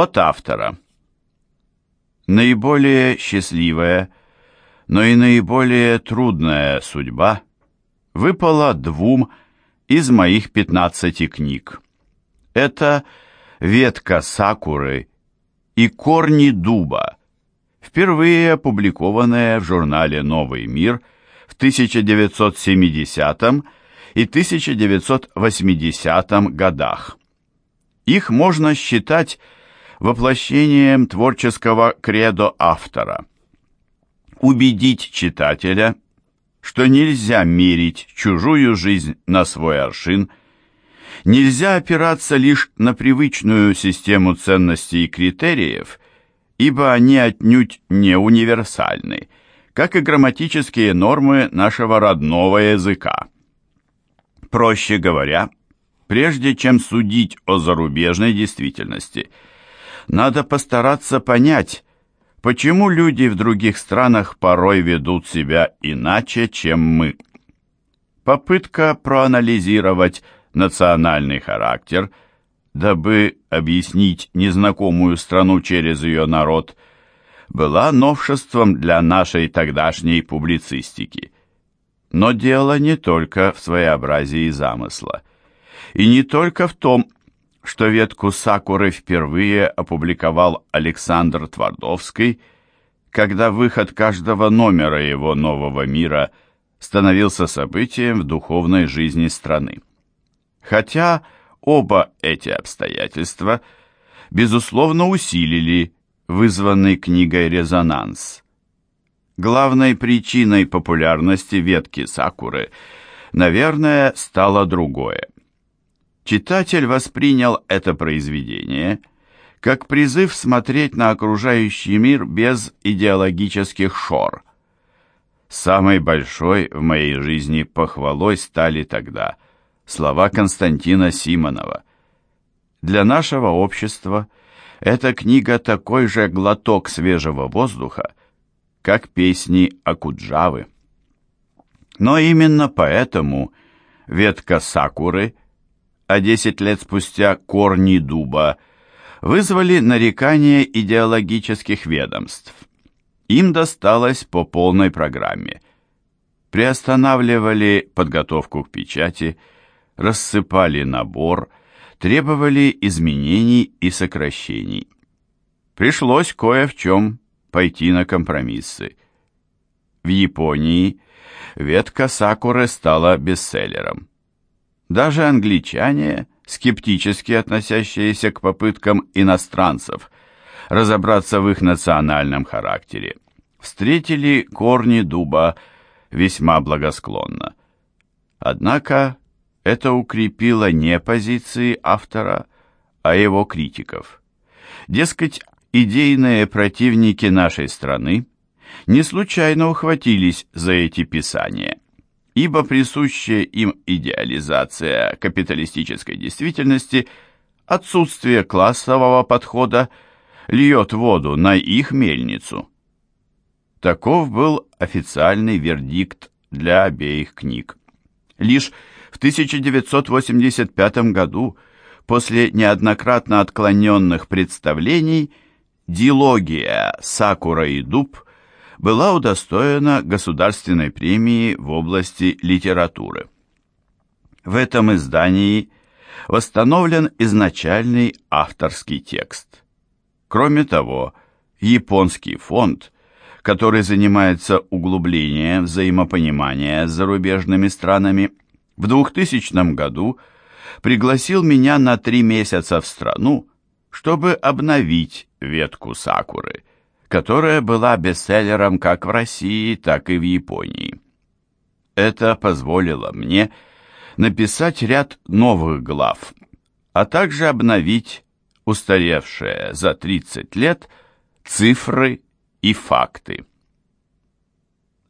От автора. Наиболее счастливая, но и наиболее трудная судьба выпала двум из моих 15 книг. Это «Ветка сакуры» и «Корни дуба», впервые опубликованная в журнале «Новый мир» в 1970 и 1980 годах. Их можно считать воплощением творческого кредо автора. Убедить читателя, что нельзя мерить чужую жизнь на свой аршин, нельзя опираться лишь на привычную систему ценностей и критериев, ибо они отнюдь не универсальны, как и грамматические нормы нашего родного языка. Проще говоря, прежде чем судить о зарубежной действительности – надо постараться понять, почему люди в других странах порой ведут себя иначе, чем мы. Попытка проанализировать национальный характер, дабы объяснить незнакомую страну через ее народ, была новшеством для нашей тогдашней публицистики. Но дело не только в своеобразии замысла, и не только в том, что ветку сакуры впервые опубликовал Александр Твардовский, когда выход каждого номера его «Нового мира» становился событием в духовной жизни страны. Хотя оба эти обстоятельства, безусловно, усилили вызванный книгой резонанс. Главной причиной популярности ветки сакуры, наверное, стало другое – Читатель воспринял это произведение как призыв смотреть на окружающий мир без идеологических шор. Самой большой в моей жизни похвалой стали тогда слова Константина Симонова. Для нашего общества эта книга такой же глоток свежего воздуха, как песни Акуджавы. Но именно поэтому ветка сакуры – а 10 лет спустя корни дуба, вызвали нарекания идеологических ведомств. Им досталось по полной программе. Приостанавливали подготовку к печати, рассыпали набор, требовали изменений и сокращений. Пришлось кое в чем пойти на компромиссы. В Японии ветка сакуры стала бестселлером. Даже англичане, скептически относящиеся к попыткам иностранцев разобраться в их национальном характере, встретили корни дуба весьма благосклонно. Однако это укрепило не позиции автора, а его критиков. Дескать, идейные противники нашей страны не случайно ухватились за эти писания ибо присущая им идеализация капиталистической действительности, отсутствие классового подхода, льет воду на их мельницу. Таков был официальный вердикт для обеих книг. Лишь в 1985 году, после неоднократно отклоненных представлений, дилогия «Сакура и дуб» была удостоена Государственной премии в области литературы. В этом издании восстановлен изначальный авторский текст. Кроме того, японский фонд, который занимается углублением взаимопонимания с зарубежными странами, в 2000 году пригласил меня на три месяца в страну, чтобы обновить ветку сакуры – которая была бестселлером как в России, так и в Японии. Это позволило мне написать ряд новых глав, а также обновить устаревшие за 30 лет цифры и факты.